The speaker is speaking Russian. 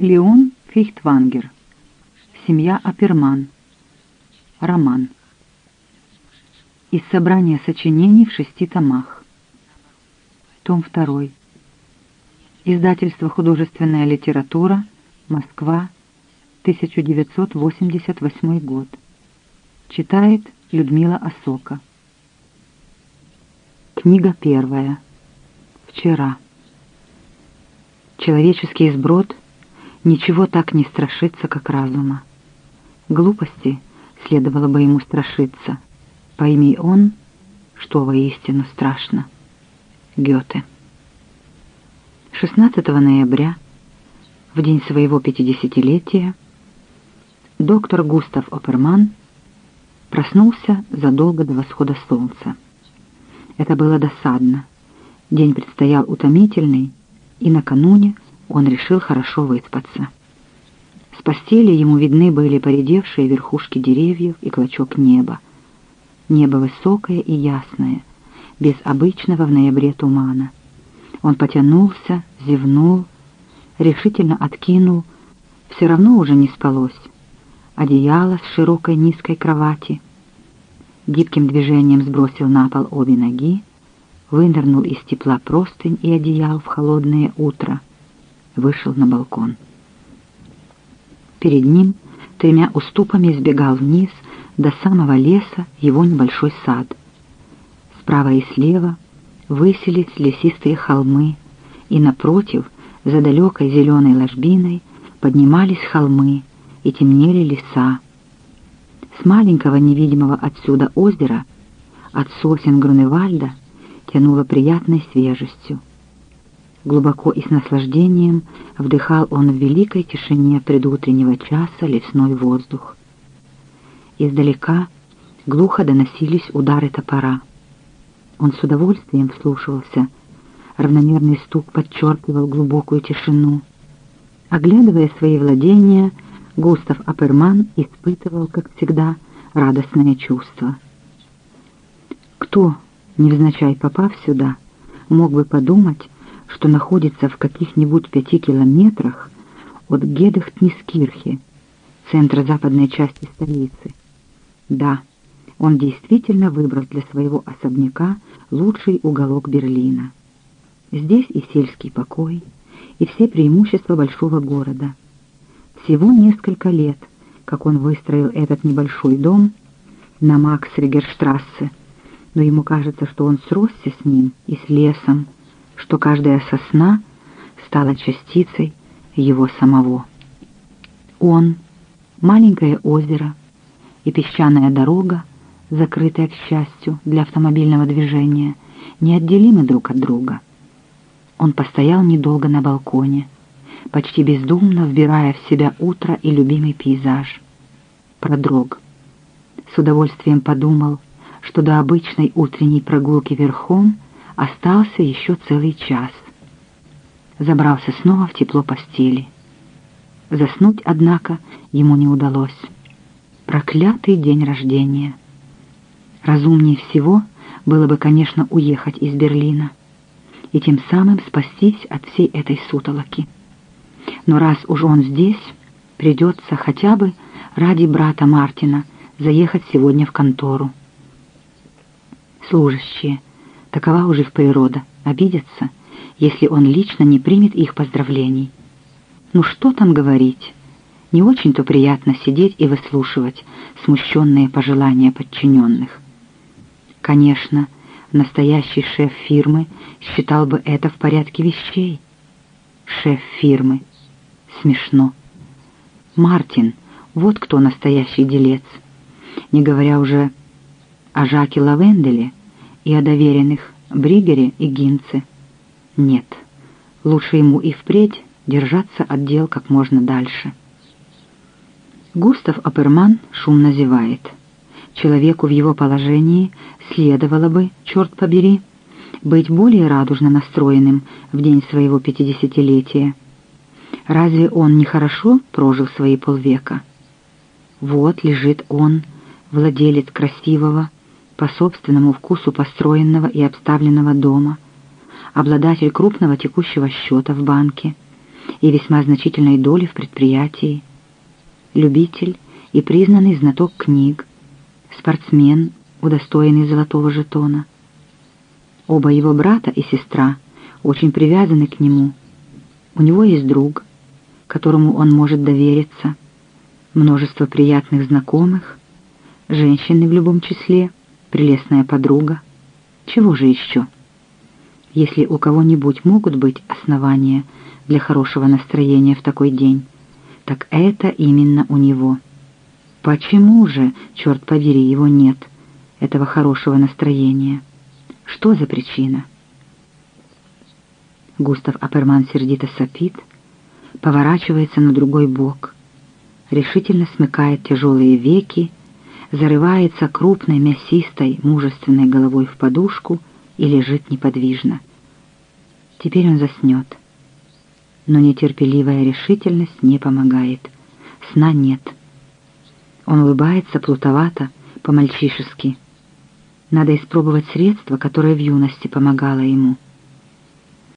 Леон Фейхтвангер. Семья Аперман. Роман. Из собрания сочинений в шести томах. Том 2. Издательство «Художественная литература», Москва, 1988 год. Читает Людмила Осока. Книга первая. Вчера. Человеческий сброд ничего так не страшится, как разума. Глупости следовало бы ему страшиться. Пойми он, что воистину страшно. Гёте. 16 ноября, в день своего пятидесятилетия, доктор Густав Оперман проснулся задолго до восхода солнца. Это было досадно. День предстоял утомительный, и накануне он решил хорошо выспаться. С постели ему видны были поредевшие верхушки деревьев и клочок неба. Небо высокое и ясное, без обычного в ноябре тумана. Он потянулся, зевнул, решительно откинул. Все равно уже не спалось. Одеяло с широкой низкой кровати — гибким движением сбросил на пол обе ноги, вынырнул из тепла простынь и одеял в холодное утро, вышел на балкон. Перед ним тремя уступами сбегал вниз до самого леса его небольшой сад. Справа и слева высились лесистые холмы, и напротив, за далекой зеленой ложбиной, поднимались холмы и темнели леса, с маленького невидимого отсюда озера, от сосен Груневальда, тянуло приятной свежестью. Глубоко и с наслаждением вдыхал он в великой тишине предутреннего часа лесной воздух. Издалека глухо доносились удары топора. Он с удовольствием вслушивался. Равномерный стук подчеркивал глубокую тишину. Оглядывая свои владения, Густав Аперман испытывал, как всегда, радостное чувство. Кто, невзначай попав сюда, мог бы подумать, что находится в каких-нибудь пяти километрах от Гедехтнискирхи, центра западной части столицы. Да, он действительно выбрал для своего особняка лучший уголок Берлина. Здесь и сельский покой, и все преимущества большого города — всего несколько лет, как он выстроил этот небольшой дом на Макс-Ригерштрассе, но ему кажется, что он сросся с ним и с лесом, что каждая сосна стала частицей его самого. Он, маленькое озеро и песчаная дорога, закрытая, к счастью, для автомобильного движения, неотделимы друг от друга. Он постоял недолго на балконе, почти бездумно вбирая в себя утро и любимый пейзаж. Продрог. С удовольствием подумал, что до обычной утренней прогулки верхом остался еще целый час. Забрался снова в тепло постели. Заснуть, однако, ему не удалось. Проклятый день рождения. Разумнее всего было бы, конечно, уехать из Берлина и тем самым спастись от всей этой сутолоки но раз уж он здесь, придется хотя бы ради брата Мартина заехать сегодня в контору. Служащие, такова уже их природа, обидятся, если он лично не примет их поздравлений. Ну что там говорить? Не очень-то приятно сидеть и выслушивать смущенные пожелания подчиненных. Конечно, настоящий шеф фирмы считал бы это в порядке вещей. Шеф фирмы — Смешно. Мартин, вот кто настоящий делец. Не говоря уже о Жаке Лавенделе и о доверенных Бригере и Гинце. Нет, лучше ему и впредь держаться от дел как можно дальше. Густав Аперман шумно зевает. Человеку в его положении следовало бы, черт побери, быть более радужно настроенным в день своего пятидесятилетия. Разве он нехорошо прожил свои полвека? Вот лежит он, владелец красивого, по собственному вкусу построенного и обставленного дома, обладатель крупного текущего счета в банке, и весьма значительной доли в предприятии, любитель и признанный знаток книг, спортсмен, удостоенный золотого жетона. Оба его брата и сестра очень привязаны к нему. У него есть друг, которому он может довериться, множество приятных знакомых, женщины в любом числе, прелестная подруга. Чего же еще? Если у кого-нибудь могут быть основания для хорошего настроения в такой день, так это именно у него. Почему же, черт побери, его нет, этого хорошего настроения? Что за причина? Густав Аперман сердито сопит, поворачивается на другой бок, решительно смыкает тяжелые веки, зарывается крупной, мясистой, мужественной головой в подушку и лежит неподвижно. Теперь он заснет. Но нетерпеливая решительность не помогает. Сна нет. Он улыбается плутовато, по-мальчишески. Надо испробовать средство, которое в юности помогало ему —